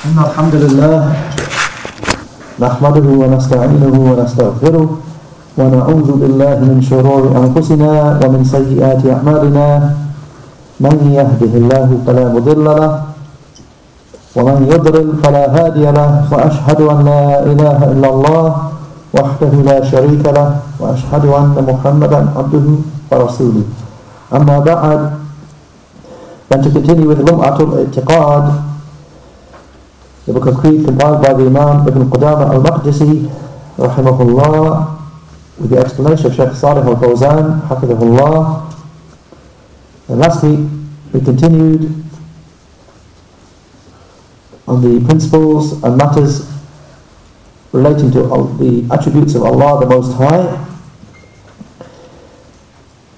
إن الحمد لله نحمده ونستعينه ونستغفره ونعوذ بالله من شرور أنفسنا ومن سيئات أعمالنا. من يهده الله فلا مضل له ومن يضلل فلا هادي له وأشهد أن لا إله إلا الله وحده لا شريك له وأشهد أن محمدا عبده ورسوله. أما بعد Then to continue with Lum'atul I'tiqad, the book of Creed compiled by the Imam Ibn Qudama al-Maqdisi, rahimahullah, with the explanation of Shaykh Salih al-Fawzan, hafidhahullah. And lastly, we continued on the principles and matters relating to the attributes of Allah the Most High,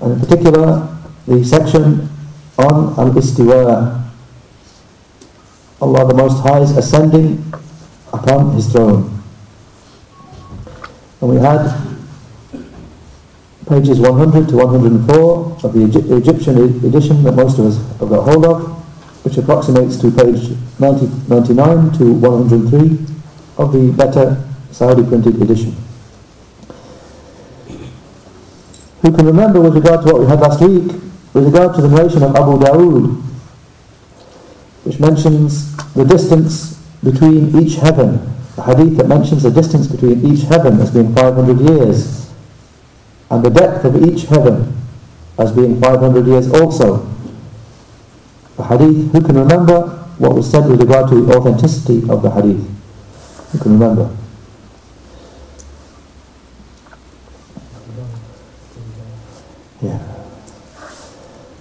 and in particular, the section on al-istiwa. Allah the Most High is ascending upon His throne. And we had pages 100 to 104 of the Egyptian edition that most of us have got hold of, which approximates to page 90, 99 to 103 of the better Saudi printed edition. Who can remember with regard to what we had last week, with regard to the narration of Abu Dawood, which mentions the distance between each heaven, the hadith that mentions the distance between each heaven as being 500 years, and the depth of each heaven as being 500 years also. The hadith, who can remember what was said with regard to the authenticity of the hadith? Who can remember? Yeah.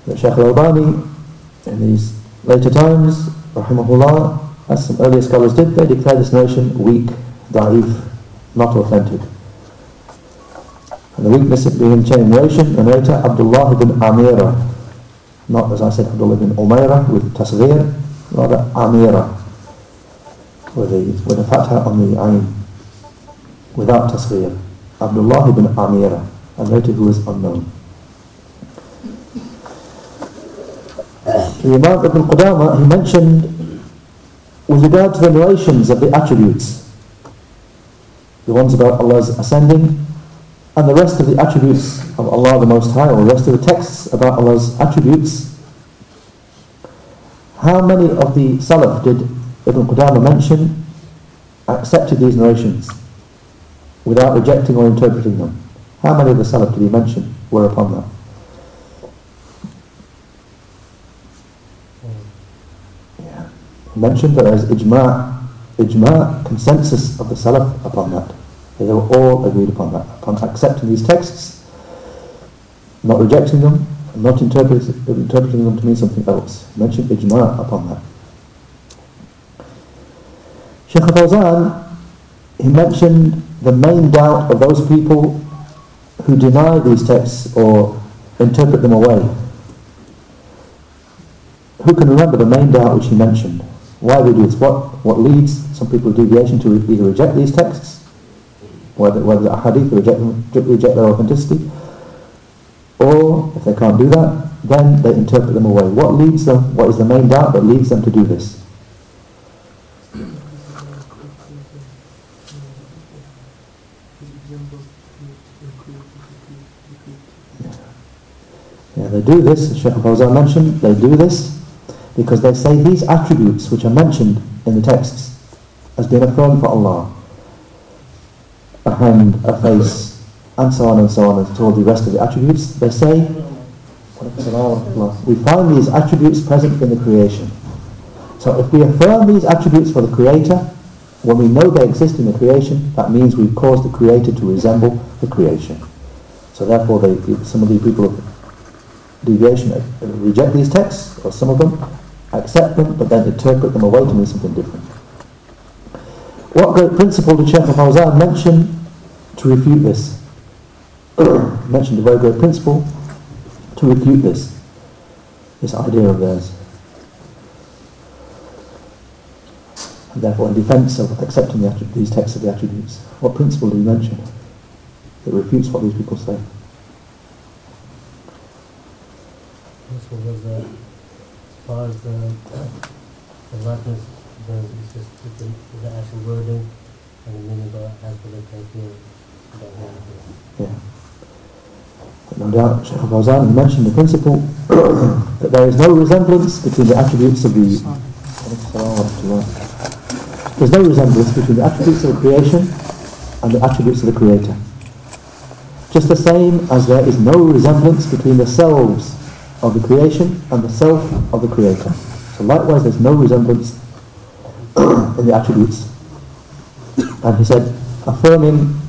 But Shaykh al-Albani, in these later times, rahimahullah, as some earlier scholars did, they declared this notion weak, da'if, not authentic. And the weakness of being in chain narration, the narrator Abdullah ibn Amira, not as I said Abdullah ibn Umaira with tasghir, rather Amira, with a, with a fatha on the ayn, without tasghir. Abdullah ibn Amira, a narrator who is unknown. The Imam Ibn Qudama, he mentioned with regard to the narrations of the attributes, the ones about Allah's ascending, and the rest of the attributes of Allah the Most High, or the rest of the texts about Allah's attributes, how many of the Salaf did Ibn Qudama mention accepted these narrations without rejecting or interpreting them? How many of the Salaf did he mention were upon that? Mentioned there is ijma' ijma' consensus of the Salaf upon that. They were all agreed upon that, upon accepting these texts, not rejecting them, not interpret, interpreting them to mean something else. Mentioned ijma' upon that. Shaykh al-Fawzan, he mentioned the main doubt of those people who deny these texts or interpret them away. Who can remember the main doubt which he mentioned? Why they do this? What, what leads some people to deviation to either reject these texts, whether, whether the hadith reject, reject their authenticity, or if they can't do that, then they interpret them away. What leads them, what is the main doubt that leads them to do this? Yeah, they do this, as Shaykh mentioned, they do this because they say these attributes which are mentioned in the texts as being a throne for Allah, a hand, a face, and so on and so on, and all the rest of the attributes, they say, we find these attributes present in the creation. So if we affirm these attributes for the Creator, when we know they exist in the creation, that means we've caused the Creator to resemble the creation. So therefore, they, some of the people of deviation reject these texts, or some of them, accept them, but then interpret them away to mean something different. What great principle did Shaykh al-Fawzan mention to refute this? mentioned a very great principle to refute this, this idea of theirs. And therefore, in defence of accepting the these texts of the attributes, what principle do you mention that refutes what these people say? As far as the, the likeness because it's just the, the actual wording and the meaning but as for the kayfiyah, don't know anything. Yeah. No doubt, Shaykh al-Fawzan mentioned the principle that there is no resemblance between the attributes of the there's no resemblance between the attributes of the creation and the attributes of the Creator. Just the same as there is no resemblance between the selves of the creation and the self of the Creator. So likewise, there's no resemblance in the attributes. And he said, affirming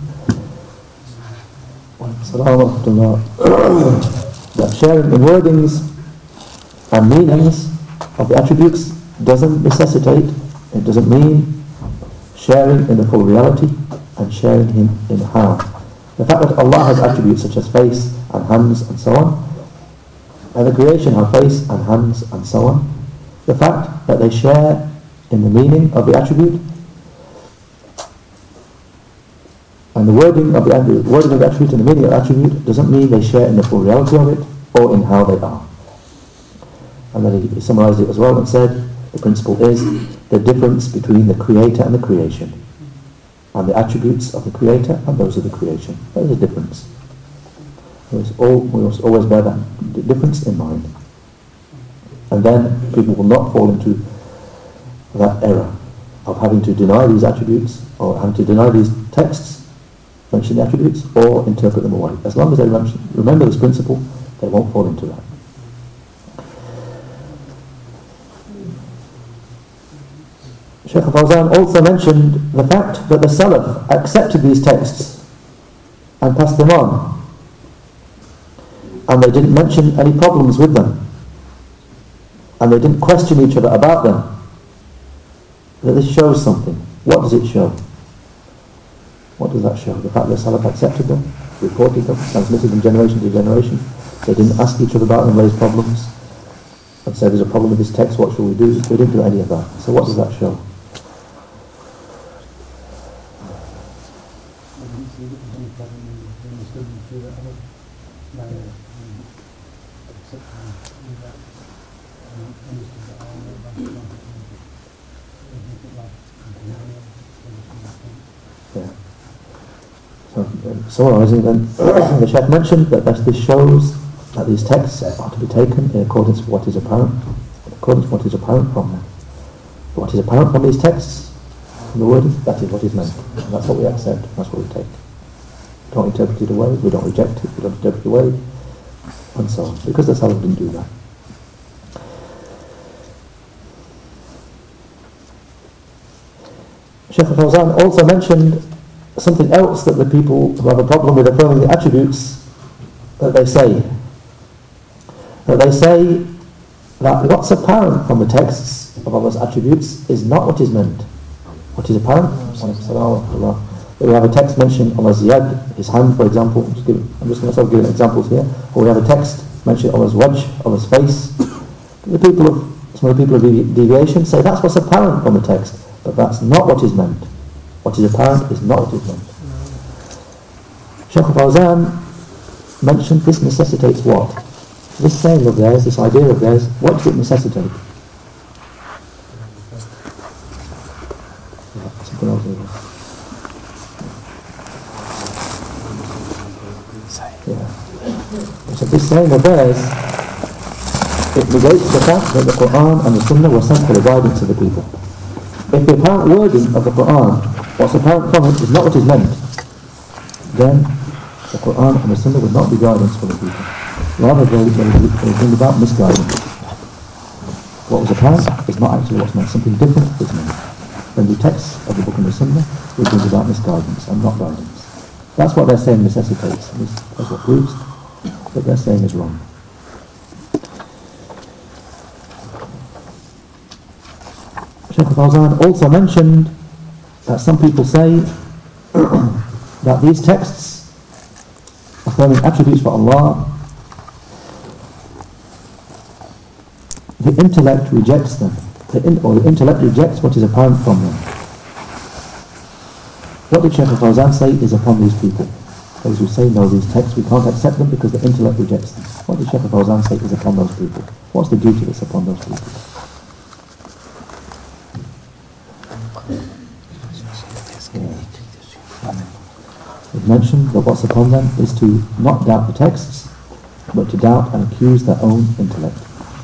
that sharing the wordings and meanings of the attributes doesn't necessitate, it doesn't mean sharing in the full reality and sharing him in how. The fact that Allah has attributes such as face and hands and so on, and the creation have face and hands and so on, the fact that they share in the meaning of the attribute and the wording of the wording of the attribute and the meaning of the attribute doesn't mean they share in the full reality of it or in how they are. And then he, summarized it as well and said the principle is the difference between the creator and the creation and the attributes of the creator and those of the creation. There is a difference. All, we must always bear that difference in mind. And then people will not fall into that error of having to deny these attributes or having to deny these texts, mention the attributes, or interpret them away. As long as they remember this principle, they won't fall into that. Sheikh Fawzan also mentioned the fact that the Salaf accepted these texts and passed them on. And they didn't mention any problems with them and they didn't question each other about them, that this shows something. What does it show? What does that show? The fact that Salaf accepted them, reported them, transmitted them generation to generation. They didn't ask each other about them, raise problems, and say there's a problem with this text, what shall we do? They didn't do any of that. So what does that show? Summarising then, the Sheikh mentioned that this shows that these texts are to be taken in accordance with what is apparent, in accordance with what is apparent from them. What is apparent from these texts, from the word, that is what is meant. And that's what we accept, that's what we take. We don't interpret it away, we don't reject it, we don't interpret it away, and so on. Because the Salaf didn't do that. Sheikh Fawzan also mentioned something else that the people who have a problem with affirming the attributes that they say. That they say that what's apparent from the texts of Allah's attributes is not what is meant. What is apparent? We have a text mentioning Allah's yad, his hand for example. I'm just, I'm just going to give examples here. Or we have a text mentioning Allah's wajh, Allah's face. The people of, some of the people of deviation say that's what's apparent from the text, but that's not what is meant. What is apparent is not what is meant. Shaykh Fawzan mentioned this necessitates what? This saying of theirs, this idea of theirs, what does it necessitate? Yeah. So this saying of theirs, it negates the fact that the Quran and the Sunnah were sent for the guidance of the people. If the apparent wording of the Quran what's apparent from it is not what is meant, then the Quran and the Sunnah would not be guidance for the people. Rather, they, they bring about misguidance. What was apparent is not actually what's meant, something different is meant. Then the text of the Book and the Sunnah will bring about misguidance and not guidance. That's what they're saying necessitates. That's what proves that they're saying is wrong. Sheikh Fawzan also mentioned some people say that these texts affirming attributes for Allah the intellect rejects them. The in, or the intellect rejects what is apparent from them. What did Shaykh al-Fawzan say is upon these people? Those who say no these texts we can't accept them because the intellect rejects them. What did Shaykh al-Fawzan say is upon those people? What's the duty that's upon those people We've mentioned that what's upon them is to not doubt the texts, but to doubt and accuse their own intellect.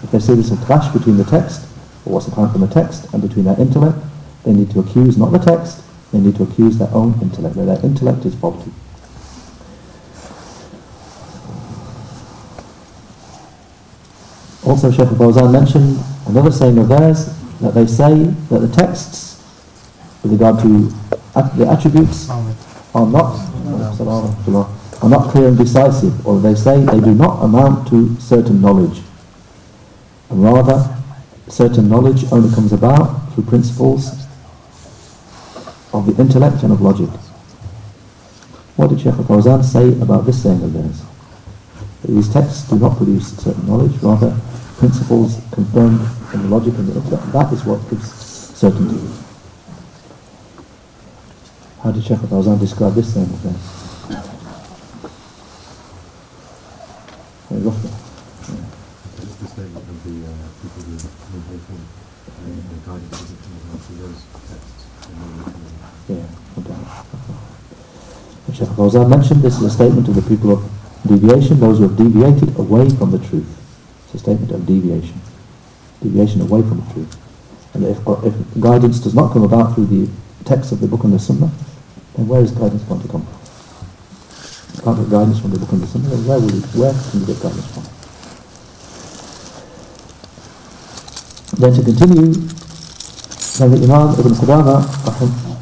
If they see there's a clash between the text, or what's apparent from the text, and between their intellect, they need to accuse not the text, they need to accuse their own intellect, that their intellect is faulty. Also, Sheikh Fawzan mentioned another saying of theirs, that they say that the texts, with regard to the attributes, are not are not clear and decisive, or they say they do not amount to certain knowledge. Rather, certain knowledge only comes about through principles of the intellect and of logic. What did Sheikh Fawzan say about this saying of theirs? These texts do not produce certain knowledge, rather principles confirmed in the logic and the intellect. That is what gives certainty. How did Sheikh Fawzan describe this of theirs? Very roughly. The statement of the uh, people who maintain form and the guidance down through those texts. Yeah, doubt. Sheikh mentioned this is a statement of the people of deviation, those who have deviated away from the truth. It's a statement of deviation. Deviation away from the truth. And if, if guidance does not come about through the text of the book and the sunnah, then where is guidance going to come from? You can't get guidance from the book and the sunnah, then where will you, where can you get guidance from? Then to continue, then the Imam Ibn Qudama,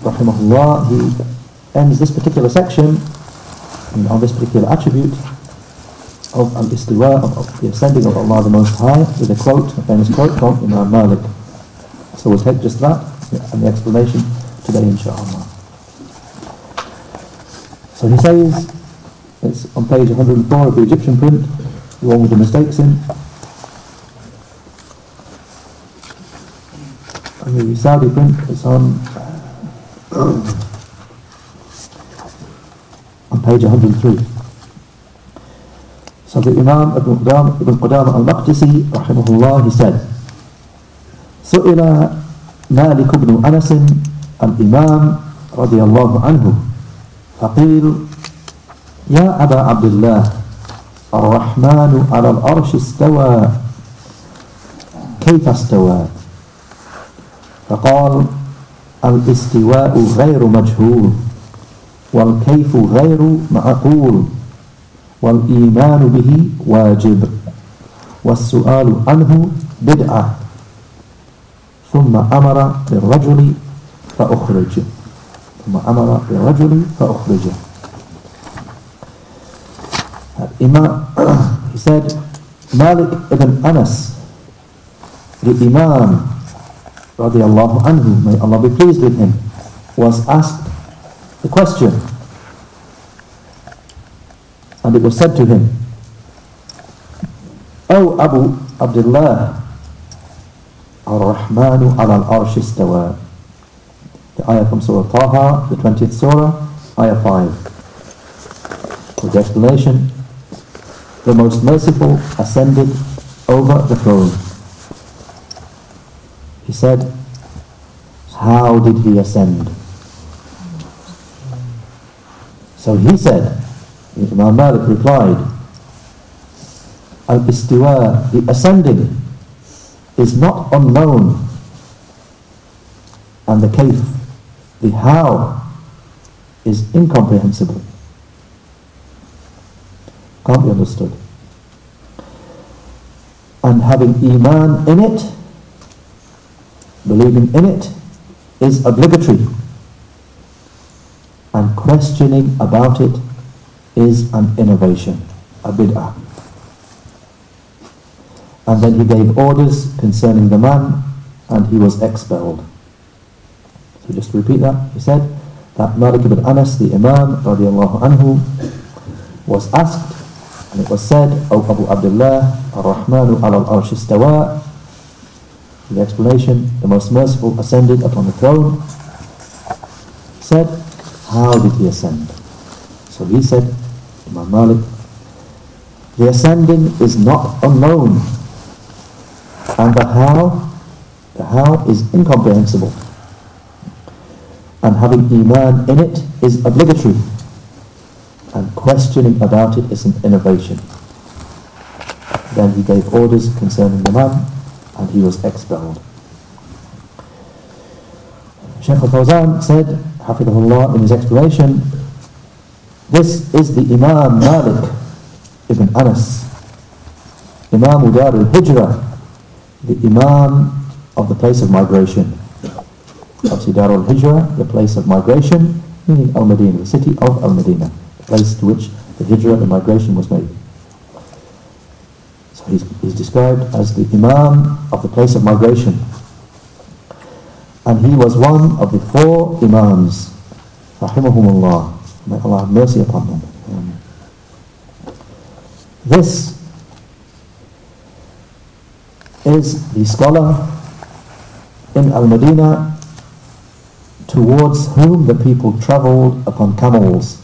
rahimahullah, he ends this particular section on this particular attribute of al-istiwa, of, of the ascending of Allah the Most High, with a quote, a famous quote from Imam Malik. So we'll take just that and the explanation today, inshallah. So he says, it's on page 104 of the Egyptian print, the one with the mistakes in. And the Saudi print is on on page 103. So the Imam Ibn Qudam, Ibn Qudam al-Maqdisi, rahimahullah, he said, سئل مالك بن أنس الإمام رضي الله عنه فقيل يا أبا عبد الله الرحمن على الأرش استوى كيف استوى؟ فقال الاستواء غير مجهول والكيف غير معقول والإيمان به واجب والسؤال عنه بدعة. ثم أمر بالرجل فأخرج ثم أمر بالرجل فأخرجه Imam, he said, Malik ibn Anas, the Imam, radiallahu anhu, may Allah be pleased with him, was asked the question. And it was said to him, O Abu Abdullah, Ar-Rahmanu ala al-Arsh. The ayah from Surah Taha, the 20th Surah, ayah 5. With the explanation, the most merciful ascended over the throne. He said, how did he ascend? So he said, Imam Malik replied, Al-Istiwa, the ascending, is not unknown. And the kayf, the how, is incomprehensible can't be understood. And having Iman in it, believing in it, is obligatory. And questioning about it is an innovation, a bid'ah. And then he gave orders concerning the man, and he was expelled. So just to repeat that, he said that Malik ibn Anas, the Imam, anhu, was asked and it was said, O Abu Abdullah, Ar-Rahmanu ala al-Arsh istawa. The explanation, the most merciful ascended upon the throne. Said, how did he ascend? So he said, Imam Malik, the ascending is not unknown. And the how, the how is incomprehensible. And having iman in it is obligatory and questioning about it is an innovation. Then he gave orders concerning the man and he was expelled. Shaykh al-Fawzan said, Hafidahullah, in his explanation, this is the Imam Malik ibn Anas, Imam Dar al-Hijrah, the Imam of the place of migration. Obviously Dar al-Hijrah, the place of migration, meaning Al-Madinah, the city of Al-Madinah, the place to which the Hijrah, the migration was made. So he's, he's described as the Imam of the place of migration. And he was one of the four Imams, rahimahumullah. May Allah have mercy upon them. This is the scholar in Al-Madinah towards whom the people travelled upon camels.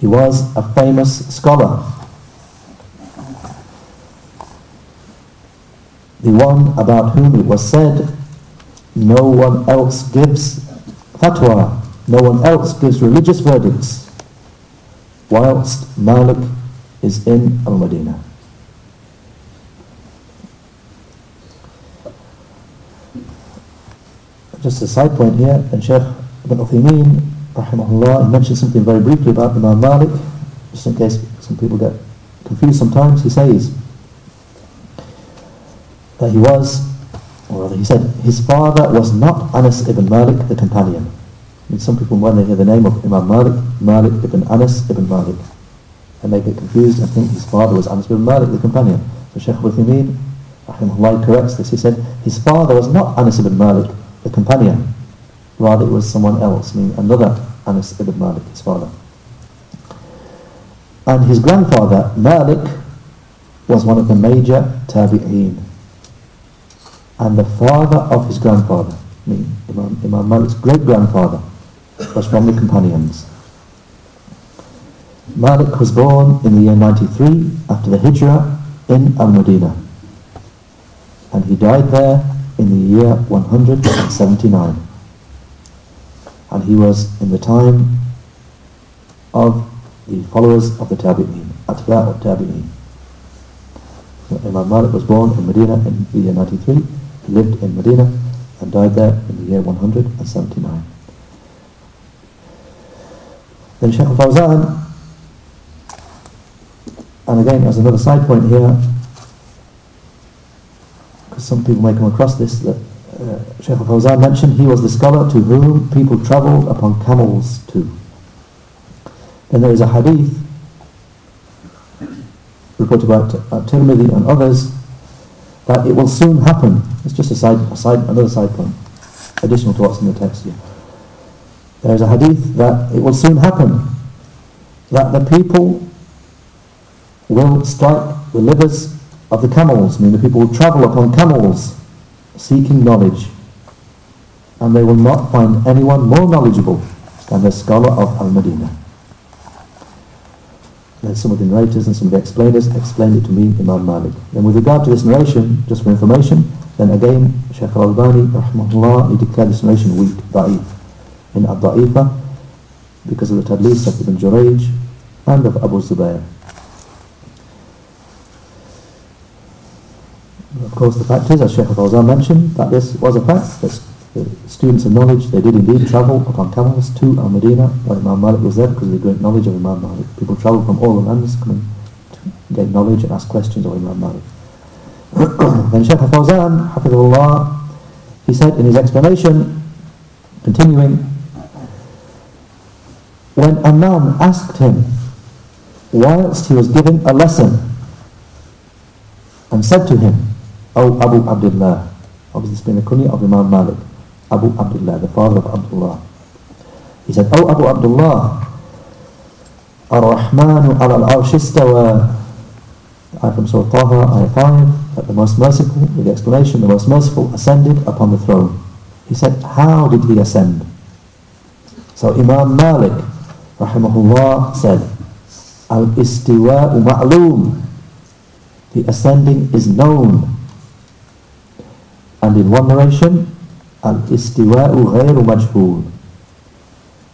He was a famous scholar. The one about whom it was said, no one else gives fatwa, no one else gives religious verdicts, whilst Malik is in Al-Madinah. Just a side point here, and Sheikh Ibn Uthaymeen, rahimahullah, he mentioned something very briefly about Imam Malik, just in case some people get confused sometimes. He says that he was, or rather he said, his father was not Anas ibn Malik, the companion. I mean, some people, when they hear the name of Imam Malik, Malik ibn Anas ibn Malik, and they get confused and think his father was Anas ibn Malik, the companion. So Sheikh Ibn Uthaymeen, rahimahullah, corrects this. He said, his father was not Anas ibn Malik, the companion. Rather it was someone else, meaning another Anas ibn Malik, his father. And his grandfather, Malik, was one of the major tabi'een. And the father of his grandfather, meaning Imam, Imam Malik's great-grandfather, was from the companions. Malik was born in the year 93 after the Hijrah in Al-Madinah. And he died there in the year 179 and he was in the time of the followers of the Tabi'in, Atba' Tabi'een. Imam Malik was born in Medina in the year 93, he lived in Medina and died there in the year 179. Then Shaykh al-Fawzan, and again as another side point here, some people may come across this, that uh, Shaykh al-Fawzan mentioned he was the scholar to whom people travelled upon camels too. Then there is a hadith reported by uh, Tirmidhi and others that it will soon happen. It's just a side, a side, another side point, additional to what's in the text here. There is a hadith that it will soon happen that the people will strike the livers of the camels, meaning the people will travel upon camels seeking knowledge and they will not find anyone more knowledgeable than the scholar of Al-Madinah. Then some of the narrators and some of the explainers explained it to me, Imam Malik. Then with regard to this narration, just for information, then again, Shaykh al-Albani, rahmahullah, he declared this narration weak, da'if, in Ad-Da'ifa, because of the tadlis of Ibn Jurayj and of Abu Zubayr. Of course, the fact is, as Sheikh Fawzan mentioned, that this was a fact, that the students of knowledge, they did indeed travel upon camels to Al-Madinah, where Imam Malik was there because of the great knowledge of Imam Malik. People travel from all the lands coming to get knowledge and ask questions of Imam Malik. then Sheikh Fawzan, Hafidullah, he said in his explanation, continuing, when a man asked him, whilst he was giving a lesson, and said to him, O Abu Abdullah, obviously it's been kunya of Imam Malik, Abu Abdullah, the father of Abdullah. He said, O Abu Abdullah, Ar-Rahmanu ala al-arsh istawa. Ayah from Surah Taha, Ayah 5, that the most merciful, with the explanation, the most merciful ascended upon the throne. He said, how did he ascend? So Imam Malik, rahimahullah, said, Al-istiwa'u ma'loom. The ascending is known. And in one narration, Al-istiwa'u ghayru.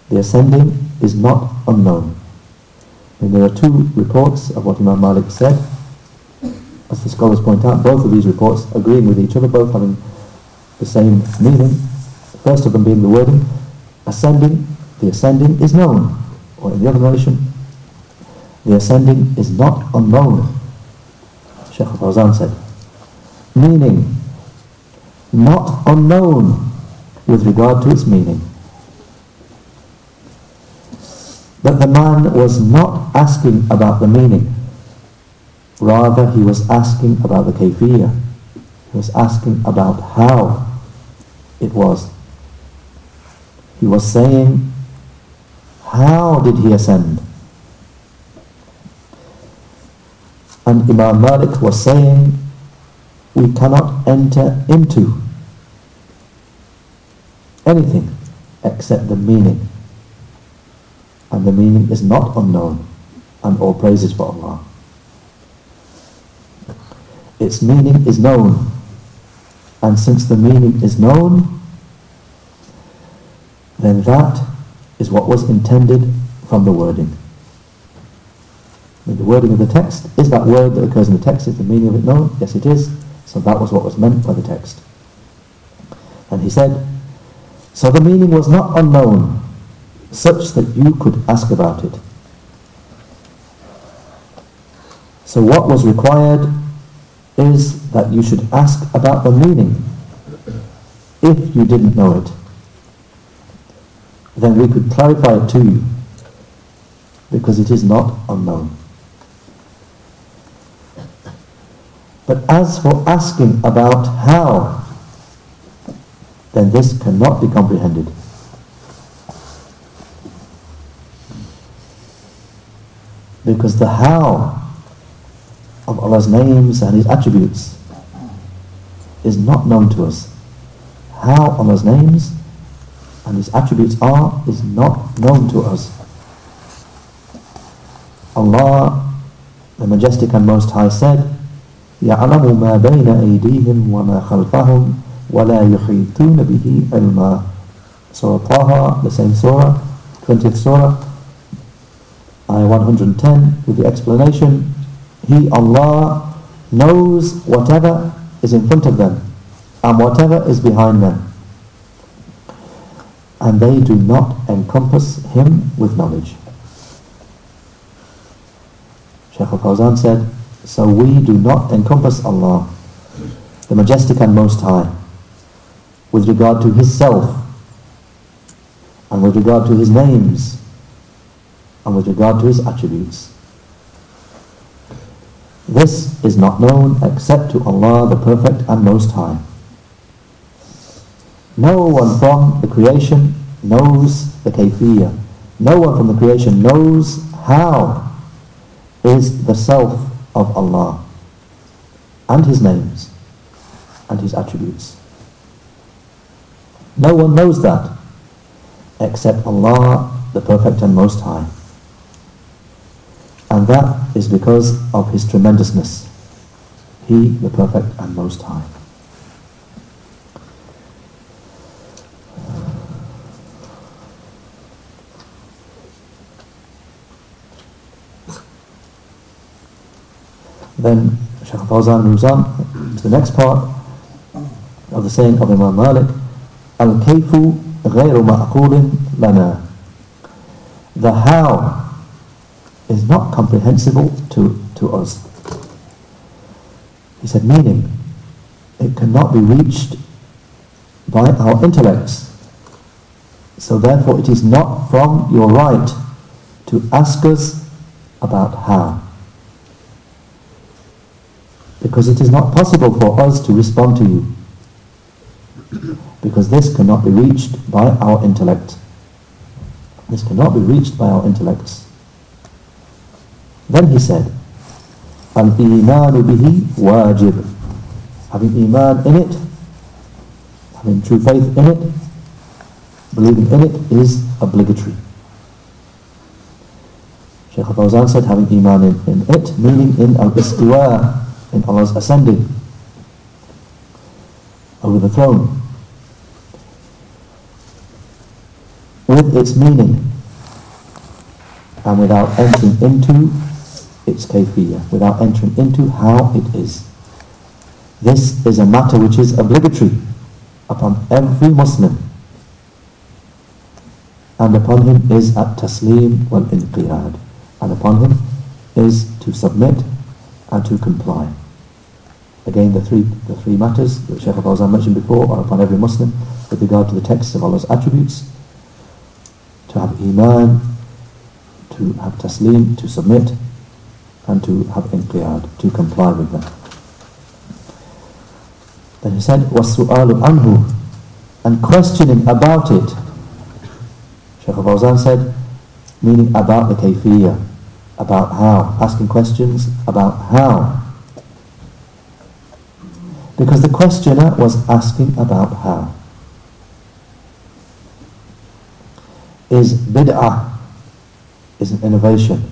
The ascending is not unknown. And there are two reports of what Imam Malik said. As the scholars point out, both of these reports agreeing with each other, both having the same meaning. The first of them being the wording, ascending, the ascending is known. Or in the other narration, the ascending is not unknown. Shaykh Fawzan said. Meaning, not unknown with regard to its meaning. But the man was not asking about the meaning. Rather, he was asking about the kayfiyah. He was asking about how it was. He was saying, how did he ascend? And Imam Malik was saying, we cannot enter into anything except the meaning. And the meaning is not unknown. And all praises for Allah. Its meaning is known. And since the meaning is known, then that is what was intended from the wording. the wording of the text, is that word that occurs in the text, is the meaning of it known? Yes it is. So that was what was meant by the text. And he said, so the meaning was not unknown, such that you could ask about it. So what was required is that you should ask about the meaning if you didn't know it. Then we could clarify it to you because it is not unknown. But as for asking about how, then this cannot be comprehended. Because the how of Allah's names and His attributes is not known to us. How Allah's names and His attributes are is not known to us. Allah, the Majestic and Most High said, يعلم ما بين أيديهم وما خلفهم ولا يحيطون به علما Surah Taha, the same surah, 20th surah, ayah 110, with the explanation, He, Allah, knows whatever is in front of them and whatever is behind them. And they do not encompass Him with knowledge. Shaykh al-Fawzan said, so we do not encompass Allah, the Majestic and Most High, with regard to His Self, and with regard to His names, and with regard to His attributes. This is not known except to Allah, the Perfect and Most High. No one from the creation knows the kayfiyah. No one from the creation knows how is the self of Allah and His names and His attributes. No one knows that except Allah, the Perfect and Most High. And that is because of His tremendousness. He, the Perfect and Most High. then Shaykh Fawzan moves on to the next part of the saying of Imam Malik, Al-Kayfu غير معقول لنا The how is not comprehensible to, to us. He said, meaning, it cannot be reached by our intellects. So therefore it is not from your right to ask us about how because it is not possible for us to respond to you. Because this cannot be reached by our intellect. This cannot be reached by our intellects. Then he said having iman in it having true faith in it believing in it is obligatory. Shaykh Fawzan said having iman in, in it meaning in al-istiwa Allah's ascending over the throne. with its meaning and without entering into its kayfiyah, without entering into how it is. This is a matter which is obligatory upon every Muslim and upon him is at-taslim wal-inqiyad and upon him is to submit and to comply. Again, the three, the three matters that Shaykh Fawzan mentioned before are upon every Muslim with regard to the texts of Allah's attributes, to have iman, to have taslim, to submit, and to have inqiyad, to comply with them. Then he said, وَالسُّؤَالُ anhu, and questioning about it. Shaykh Fawzan said, meaning about the kayfiyah, about how, asking questions about how. because the questioner was asking about how. Is bid'ah, is an innovation.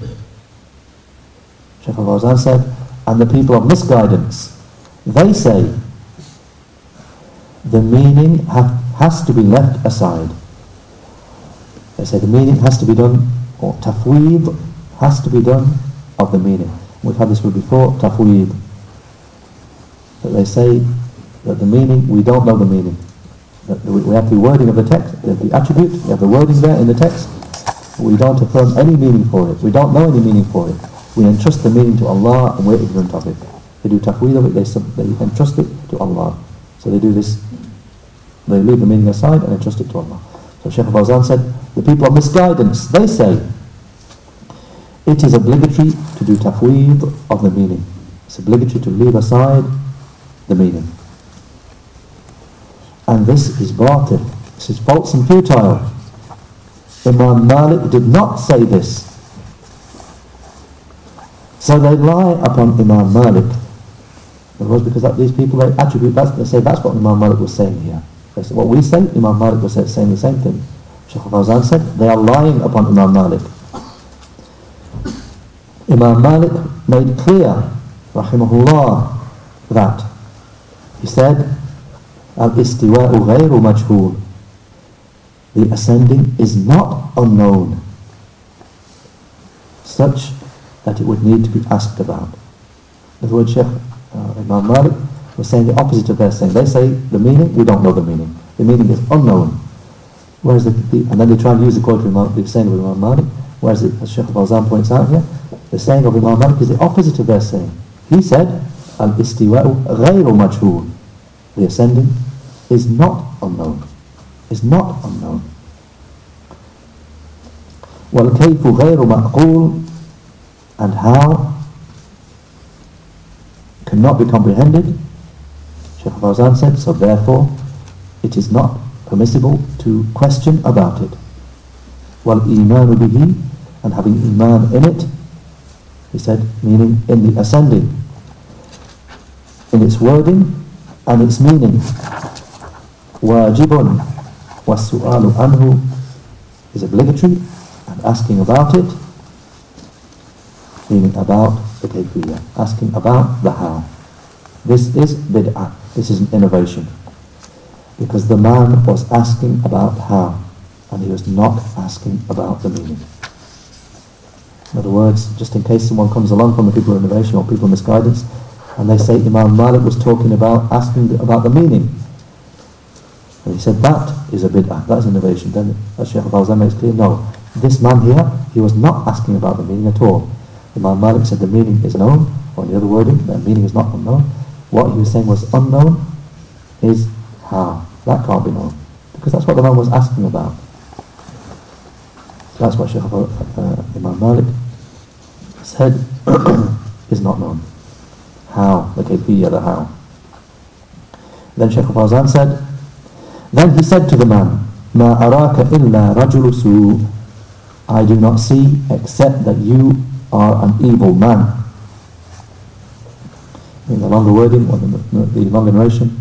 Shaykh al-Fawzan said, and the people of misguidance, they say the meaning has to be left aside. They say the meaning has to be done, or tafweed has to be done of the meaning. We've had this word before, tafweed. That they say that the meaning, we don't know the meaning. That we have the wording of the text, the attribute, we have the wording there in the text. We don't affirm any meaning for it. We don't know any meaning for it. We entrust the meaning to Allah and we're ignorant of it. They do tafweed of it, they, they entrust it to Allah. So they do this, they leave the meaning aside and entrust it to Allah. So Shaykh Fawzan said, the people of misguidance, they say, it is obligatory to do tafweed of the meaning. It's obligatory to leave aside the meaning. And this is batil. This is false and futile. Imam Malik did not say this. So they lie upon Imam Malik. It was because that these people they attribute that they say that's what Imam Malik was saying here. They say what we say, Imam Malik was saying the same thing. Shaykh Fawzan said they are lying upon Imam Malik. Imam Malik made clear, rahimahullah, that he said, Al-istiwa'u ghayru majhul. The ascending is not unknown, such that it would need to be asked about. In other words, Sheikh uh, Imam Malik was saying the opposite of their saying. They say the meaning, we don't know the meaning. The meaning is unknown. Whereas the, the, and then they try and use the quote of Imam, the saying of Imam Malik, whereas the, as Sheikh Fawzan points out here, the saying of Imam Malik is the opposite of their saying. He said, Al-istiwa'u ghayru majhul the ascendant, is not unknown. Is not unknown. وَالْكَيْفُ غَيْرُ مَعْقُولٌ And how cannot be comprehended. Shaykh Fawzan said, so therefore it is not permissible to question about it. وَالْإِيمَانُ بِهِ And having iman in it, he said, meaning in the ascending. In its wording, and its meaning. Wajibun wasu'alu anhu is obligatory and asking about it, meaning about the kayfiyya, asking about the how. This is bid'ah, this is an innovation. Because the man was asking about how and he was not asking about the meaning. In other words, just in case someone comes along from the people of innovation or people of misguidance and they say Imam Malik was talking about asking about the meaning and he said that is a bid'ah, that is innovation. Then Shaykh Fawzan makes clear, no. This man here, he was not asking about the meaning at all. Imam Malik said the meaning is known, or the other wording, the meaning is not unknown. What he was saying was unknown is how. That can't be known. Because that's what the man was asking about. So that's what Shaykh uh, Imam Malik said is not known. How, the kayfiyya, the how. Then Shaykh Fawzan said, then he said to the man, Ma araka illa rajulu su. I do not see except that you are an evil man. In the longer wording, or the, the longer narration,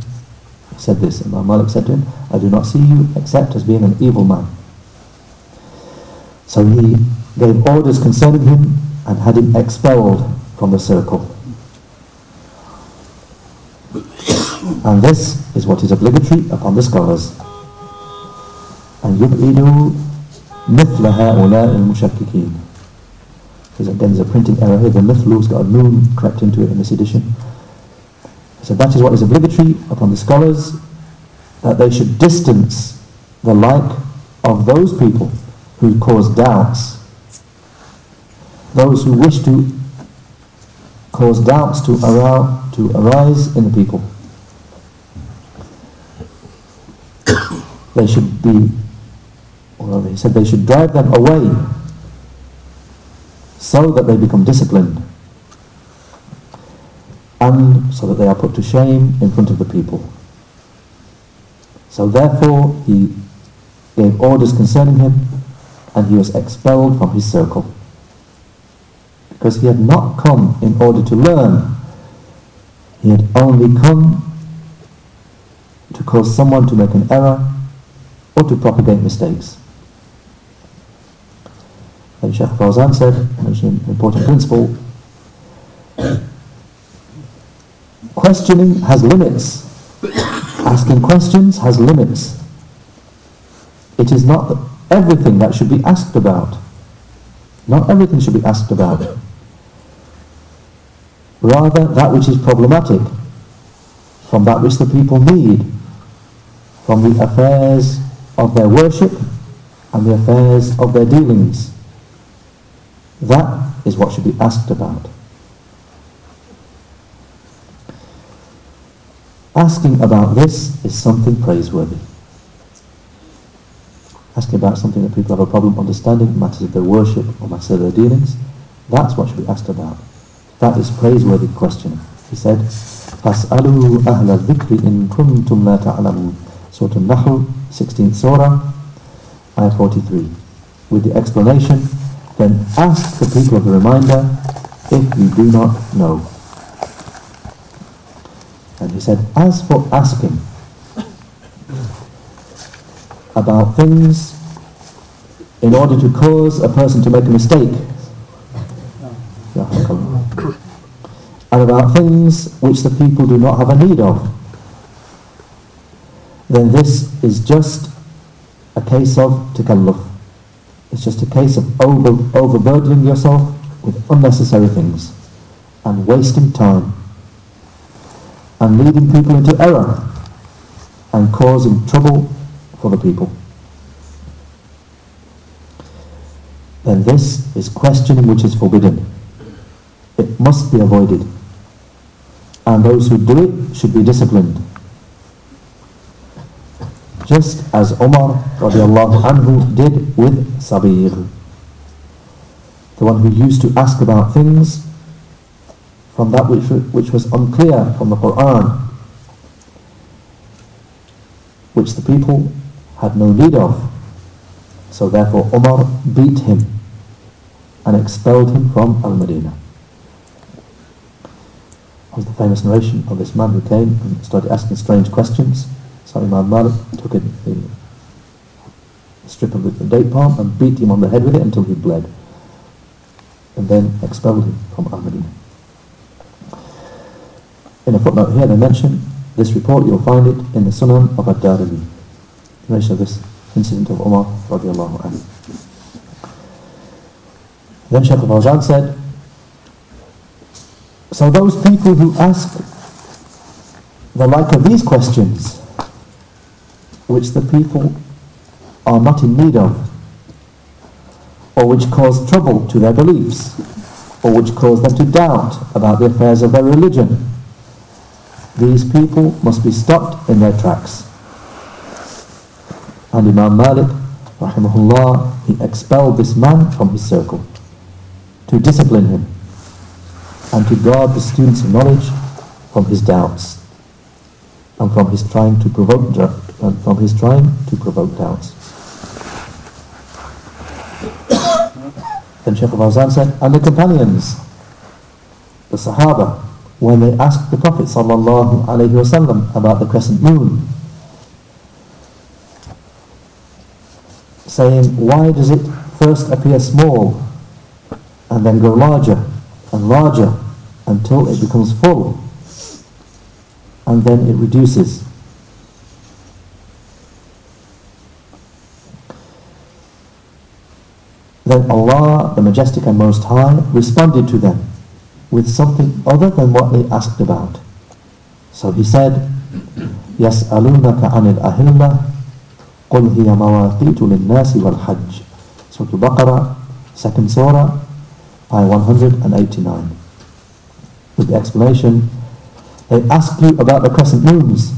said this. and Imam Malik said to him, I do not see you except as being an evil man. So he gave orders concerning him and had him expelled from the circle. And this is what is obligatory upon the scholars. And yub'idu مثل هؤلاء المشككين. Because again, there's a printing error here. The mithlu's got a noon crept into it in this edition. So that is what is obligatory upon the scholars, that they should distance the like of those people who cause doubts, those who wish to cause doubts to arouse, to arise in the people. they should be, well, he said they should drive them away so that they become disciplined and so that they are put to shame in front of the people. So therefore he gave orders concerning him and he was expelled from his circle. Because he had not come in order to learn. He had only come to cause someone to make an error or to propagate mistakes. And Sheikh Fawzan said, mentioning an important principle, questioning has limits. Asking questions has limits. It is not everything that should be asked about. Not everything should be asked about. Rather, that which is problematic, from that which the people need, from the affairs of their worship and the affairs of their dealings. That is what should be asked about. Asking about this is something praiseworthy. Asking about something that people have a problem understanding, matters of their worship or matters of their dealings, that's what should be asked about. That is praiseworthy questioning. He said, فَاسْأَلُوا أَهْلَ الذِّكْرِ إِن كُنْتُمْ لَا تَعْلَمُونَ Surah Al-Nahl, 16th Surah, Ayah 43. With the explanation, then ask the people of the reminder if you do not know. And he said, as for asking about things in order to cause a person to make a mistake, and about things which the people do not have a need of, then this is just a case of takalluf. It's just a case of over, overburdening yourself with unnecessary things and wasting time and leading people into error and causing trouble for the people. Then this is questioning which is forbidden. It must be avoided. And those who do it should be disciplined. Just as Umar anhu did with Sabigh. The one who used to ask about things from that which, which was unclear from the Qur'an, which the people had no need of. So therefore Umar beat him and expelled him from Al-Madinah. was the famous narration of this man who came and started asking strange questions. So Imam Malik took a, a strip of the date palm and beat him on the head with it until he bled. And then expelled him from Al-Madinah. In a footnote here they mention this report, you'll find it in the Sunan of Ad-Darimi. Of this incident of Umar radiallahu anhu. Then Shaykh al-Fawzan said, so those people who ask the like of these questions, which the people are not in need of, or which cause trouble to their beliefs, or which cause them to doubt about the affairs of their religion, these people must be stopped in their tracks. And Imam Malik, rahimahullah, he expelled this man from his circle to discipline him and to guard the students knowledge from his doubts and from his trying to provoke from his trying to provoke doubts. then Shaykh al-Fawzan said, and the companions, the Sahaba, when they asked the Prophet sallallahu alaihi wasallam about the crescent moon, saying, why does it first appear small and then grow larger and larger until it becomes full and then it reduces. then Allah, the Majestic and Most High, responded to them with something other than what they asked about. So he said, يَسْأَلُونَكَ عَنِ الْأَهِلَّةِ قُلْ هِيَ مَوَاقِيتُ لِلنَّاسِ وَالْحَجِّ Surah Al-Baqarah, second surah, ayah 189. With the explanation, they ask you about the crescent moons.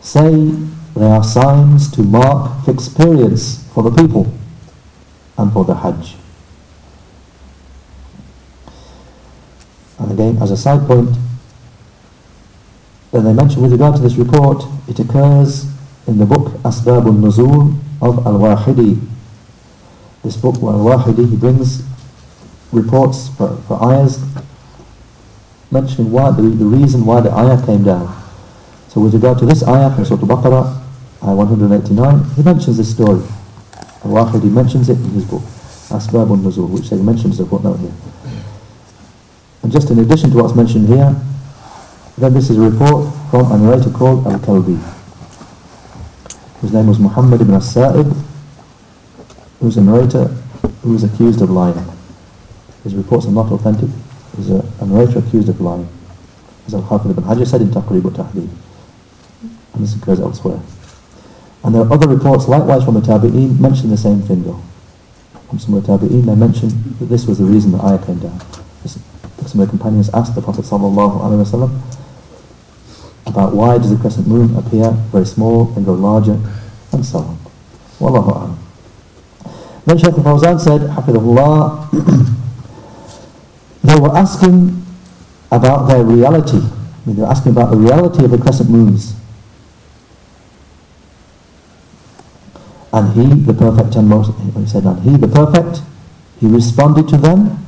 Say they are signs to mark fixed periods for the people and for the Hajj. And again, as a side point, then they mention with regard to this report, it occurs in the book Asbab al-Nuzul of Al-Wahidi. This book, Al-Wahidi, he brings reports for, for ayahs mentioning why, the, the reason why the ayah came down. So with regard to this ayah from Surah Al-Baqarah, ayah 189, he mentions this story. Al-Wahidi mentions it in his book, Asbab al-Nuzul, which he mentions a footnote here. And just in addition to what's mentioned here, then this is a report from a narrator called Al-Kalbi. His name was Muhammad ibn As-Sa'ib, was a narrator who was accused of lying. His reports are not authentic. He's a, a narrator accused of lying. As Al-Hafidh ibn Hajar said in Taqrib al-Tahdhib. And this occurs elsewhere. And there are other reports likewise from the Tabi'een mentioning the same thing though. From some of the Tabi'een they mention that this was the reason the ayah came down. Some of the companions asked the Prophet ﷺ about why does the crescent moon appear very small and grow larger and so on. Wallahu a'lam. Then Shaykh al-Fawzan said, Hafidhullah, they were asking about their reality. I mean, they were asking about the reality of the crescent moons. And he, the perfect and most, he said, and he, the perfect, he responded to them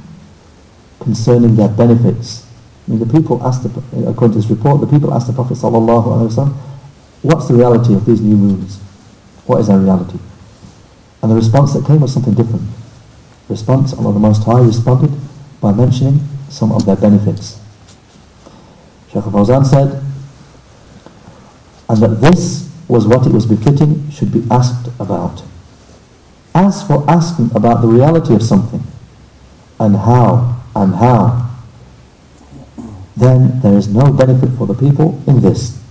concerning their benefits. I mean, the people asked, the, according to this report, the people asked the Prophet sallallahu alaihi wasallam, what's the reality of these new moons? What is their reality? And the response that came was something different. Response, Allah the Most High responded by mentioning some of their benefits. Shaykh Fawzan said, and that this was what it was befitting should be asked about. As for asking about the reality of something, and how, and how, then there is no benefit for the people in this.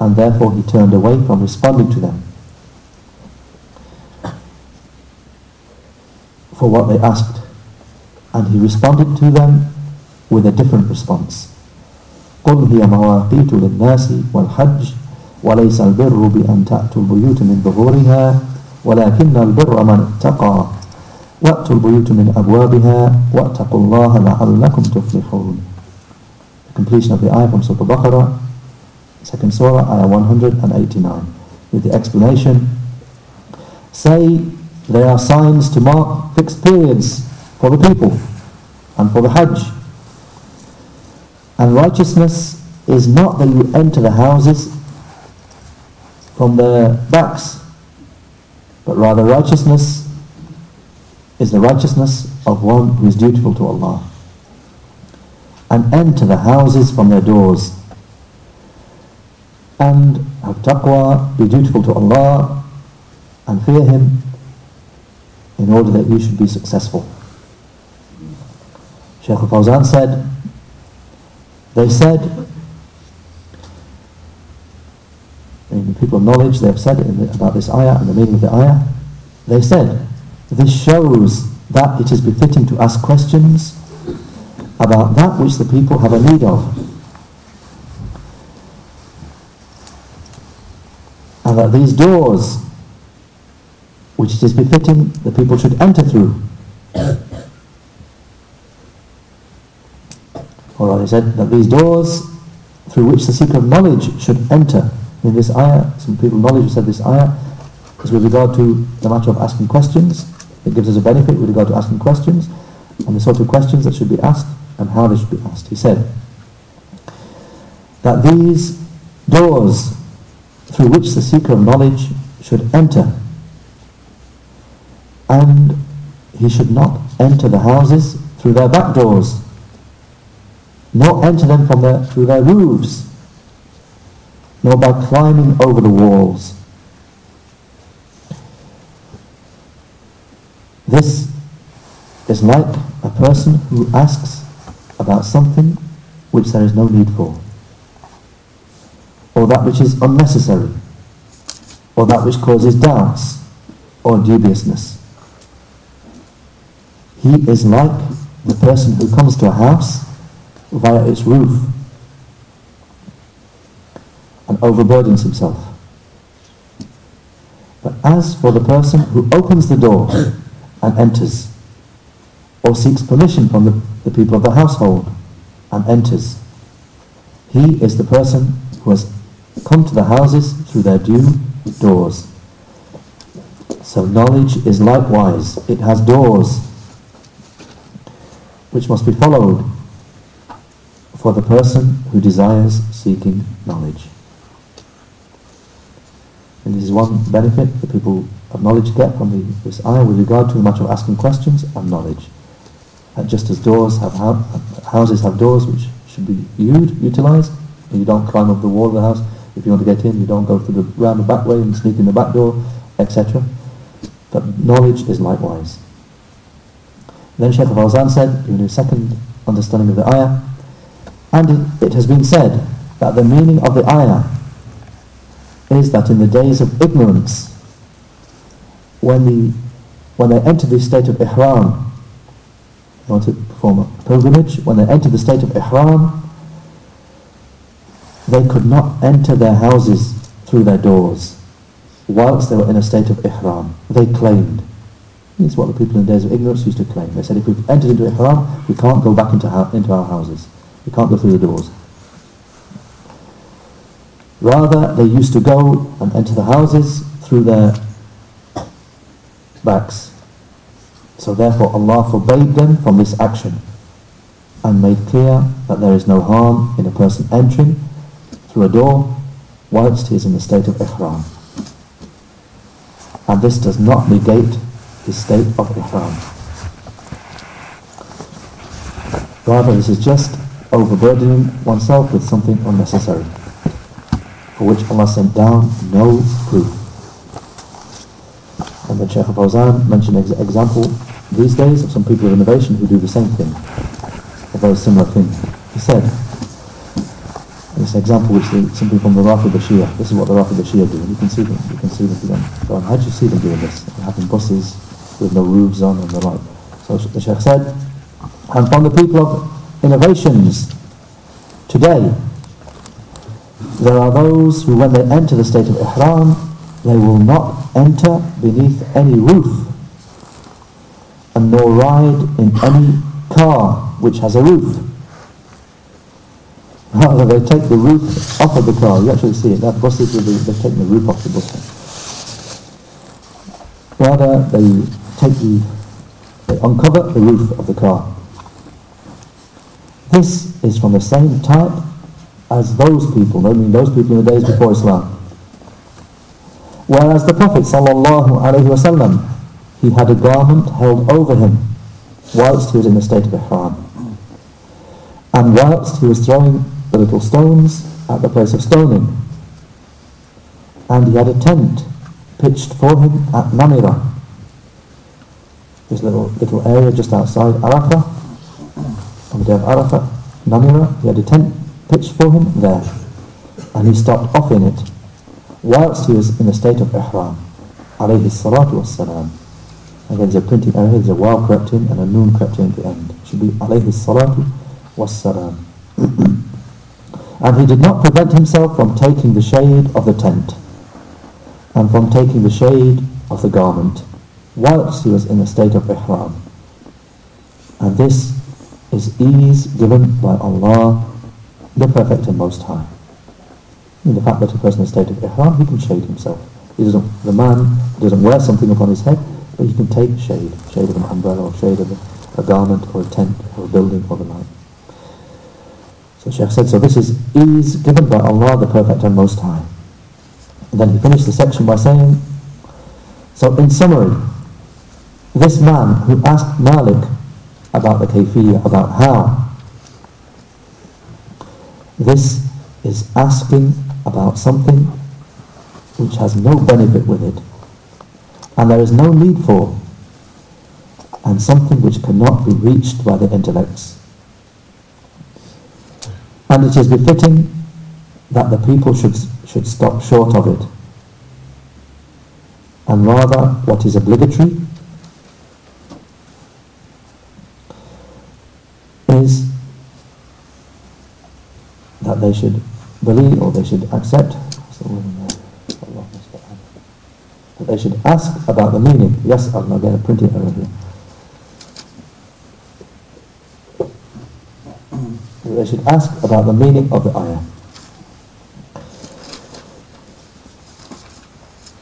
And therefore he turned away from responding to them. For what they asked. And he responded to them with a different response. قل هي مواقيت للناس والحج وليس البر بأن تأتوا البيوت من ظهورها ولكن البر من اتقى وأتوا البيوت من أبوابها واتقوا الله لعلكم تفلحون The completion of the ayah from Surah Al-Baqarah, second surah, ayah 189, with the explanation, say they are signs to mark fixed periods for the people and for the Hajj. And righteousness is not that you enter the houses from their backs, but rather righteousness is the righteousness of one who is dutiful to Allah. And enter the houses from their doors. And have taqwa, be dutiful to Allah, and fear Him in order that you should be successful. Shaykh al-Fawzan said, they said, in the people of knowledge, they have said the, about this ayah and the meaning of the ayah, they said, this shows that it is befitting to ask questions about that which the people have a need of. And that these doors, which it is befitting the people should enter through. Or they said that these doors through which the seeker of knowledge should enter. In this ayah, some people knowledge said this ayah is with regard to the matter of asking questions. It gives us a benefit with regard to asking questions and the sort of questions that should be asked and how they should be asked. He said that these doors through which the seeker of knowledge should enter and he should not enter the houses through their back doors nor enter them from their, through their roofs nor by climbing over the walls This is like a person who asks about something which there is no need for, or that which is unnecessary, or that which causes doubts or dubiousness. He is like the person who comes to a house via its roof overburdens himself. But as for the person who opens the door and enters, or seeks permission from the, the people of the household and enters, he is the person who has come to the houses through their due doors. So knowledge is likewise, it has doors which must be followed for the person who desires seeking knowledge. And this is one benefit that people of knowledge get from the, this ayah with regard to the matter of asking questions and knowledge. And just as doors have uh, houses have doors which should be used, utilized, and you don't climb up the wall of the house. If you want to get in, you don't go through the round the back way and sneak in the back door, etc. But knowledge is likewise. Then Shaykh al-Fawzan said, in his second understanding of the ayah, and it has been said that the meaning of the ayah is that in the days of ignorance, when the when they enter the state of ihram, they want to perform a pilgrimage, when they enter the state of ihram, they could not enter their houses through their doors whilst they were in a state of ihram. They claimed. This is what the people in the days of ignorance used to claim. They said if we've entered into ihram, we can't go back into, into our houses. We can't go through the doors. Rather, they used to go and enter the houses through their backs. So therefore Allah forbade them from this action and made clear that there is no harm in a person entering through a door whilst he is in the state of ihram. And this does not negate his state of ihram. Rather, this is just overburdening oneself with something unnecessary, for which Allah sent down no proof. And then Shaykh Fawzan mentioned an example these days of some people of innovation who do the same thing, a very similar thing. He said, this example which the, some people from the Rafid Shia, this is what the Rafid Shia do, and you can see them, you can see them go on, how do you see them doing this? Having buses with no roofs on and the like. So the Shaykh said, and from the people of innovations today, there are those who when they enter the state of ihram, they will not enter beneath any roof and nor ride in any car which has a roof. Rather, they take the roof off of the car. You actually see it. That buses, they're taking the roof off the bus. Rather, they take the, they uncover the roof of the car. This is from the same type as those people, I mean those people in the days before Islam. Whereas the Prophet wasallam, he had a garment held over him whilst he was in the state of ihram. And whilst he was throwing the little stones at the place of stoning, and he had a tent pitched for him at Namira, this little little area just outside Arafah, on the day of Arafah, Namira, he had a tent pitched for him there, and he stopped off in it whilst he was in the state of ihram, alayhi salatu wassalam. Again, there's a printing error, there's a waw crept in and a noon crept in at the end. It should be alayhi salatu wassalam. and he did not prevent himself from taking the shade of the tent and from taking the shade of the garment whilst he was in a state of ihram. And this is ease given by Allah, the Perfect and Most High. In the fact that a person in a state of ihram, he can shade himself. He doesn't, the man doesn't wear something upon his head, but he can take shade, shade of an umbrella or shade of a, a garment or a tent or a building or the like. So Sheikh said, so this is ease given by Allah, the Perfect and Most High. And then he finished the section by saying, so in summary, this man who asked Malik about the kayfiyya, about how, this is asking about something which has no benefit with it. And there is no need for. and something which cannot be reached by the intellects. And it is befitting that the people should, should stop short of it, and rather what is obligatory is that they should believe or they should accept that they should ask about the meaning. Yes, I'm not going to print it over here. They should ask about the meaning of the ayah.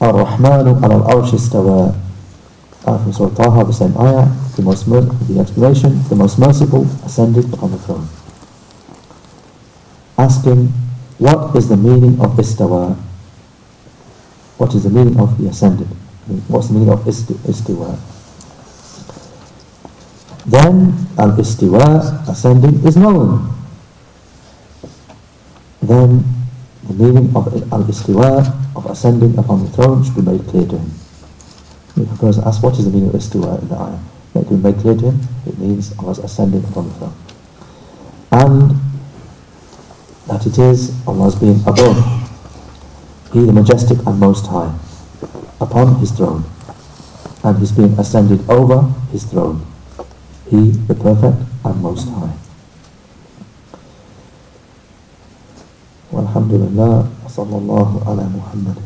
Ar-Rahmanu al-Arsh istawa. Ah, from Surah Taha, the same ayah, the most the explanation, the most merciful ascended upon the throne. Asking, what is the meaning of istawa? What is the meaning of the ascended? What's the meaning of isti istiwa? Then al-istiwa, ascending, is known. Then the meaning of al-istiwa, of ascending upon the throne, should be made clear to him. If a person asks what is the meaning of istiwa in the ayah, it will be made clear to him, it means Allah's ascending upon the throne. And that it is Allah's being above he the majestic and most high, upon his throne, and his being ascended over his throne, he the perfect and most high. Alhamdulillah, sallallahu ala Muhammad.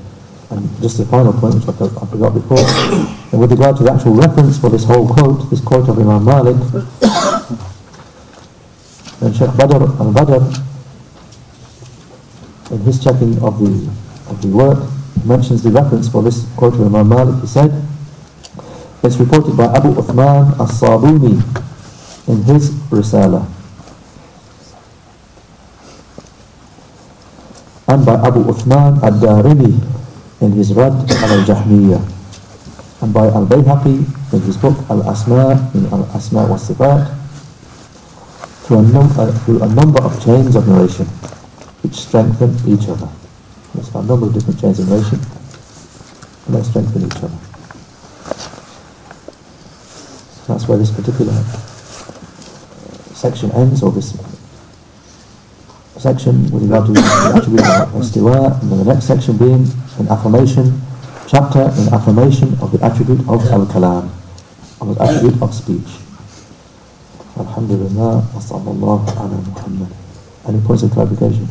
And just the final point, which I, I forgot before, and with regard to the actual reference for this whole quote, this quote of Imam Malik, and Sheikh Badr al-Badr, in his checking of the of the work mentions the reference for this quote of Imam Malik. He said, it's reported by Abu Uthman as-Sabuni in his Risala. And by Abu Uthman ad-Darimi in his Rad al-Jahmiyyah. And by Al-Bayhaqi in his book Al-Asma in Al-Asma wa Sifat through a, uh, through a number of chains of narration which strengthen each other. There's a number of different chains of and they strengthen each other. So that's where this particular section ends, or this section with regard to the attribute of istiwa, and then the next section being an affirmation, chapter in affirmation of the attribute of al-kalam, of the attribute of speech. Alhamdulillah, wa sallallahu ala Muhammad. Any points of clarification?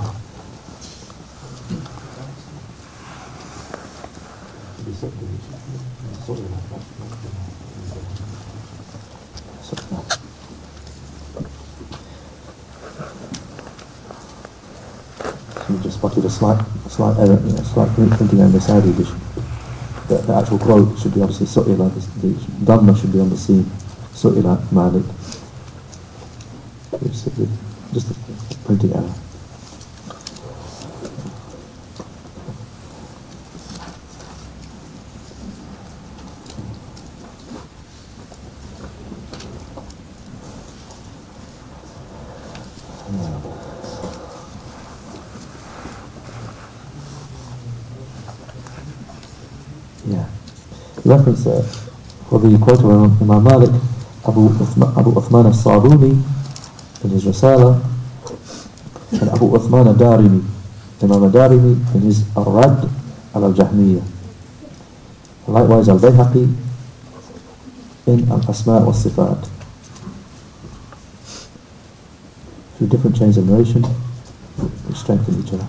You just spotted a slight, a slight error, you know, slight printing on the Saudi edition. The, the actual quote should be obviously Su'ila, the, the Dhamma should be on the seen, Su'ila Malik. Just a printing error. Reference there for the quote of Imam Malik, Abu Uthman, Abu Uthman al-Sabuni in his Risala, and Abu Uthman al-Darimi, Imam al-Darimi in his Ar-Rad al-Jahmiyyah. Likewise al-Bayhaqi in Al-Asma' wa-Sifat. Through different chains of narration, which strengthen each other.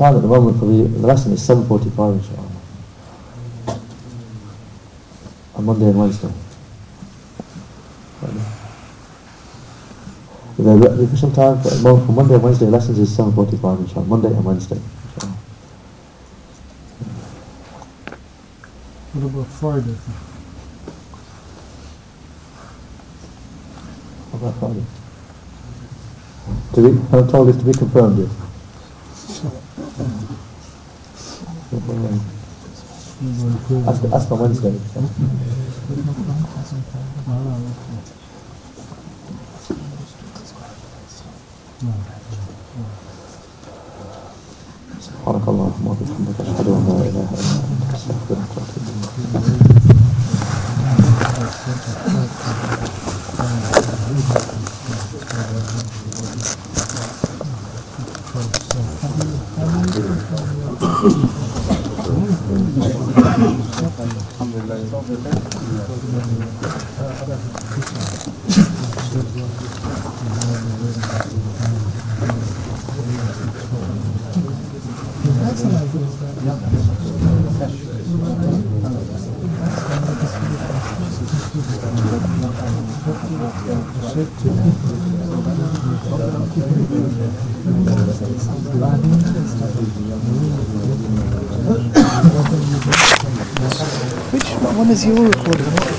Time at the moment for the, the lesson is 7.45 inshallah. On Monday and Wednesday. The, official time for, for Monday and Wednesday lessons is 7.45 inshallah. Monday and Wednesday. Inshallah. What about Friday? What about Friday? To be, I'm told it's to be confirmed, yes. Ask, ask on Wednesday. Which one is your recording?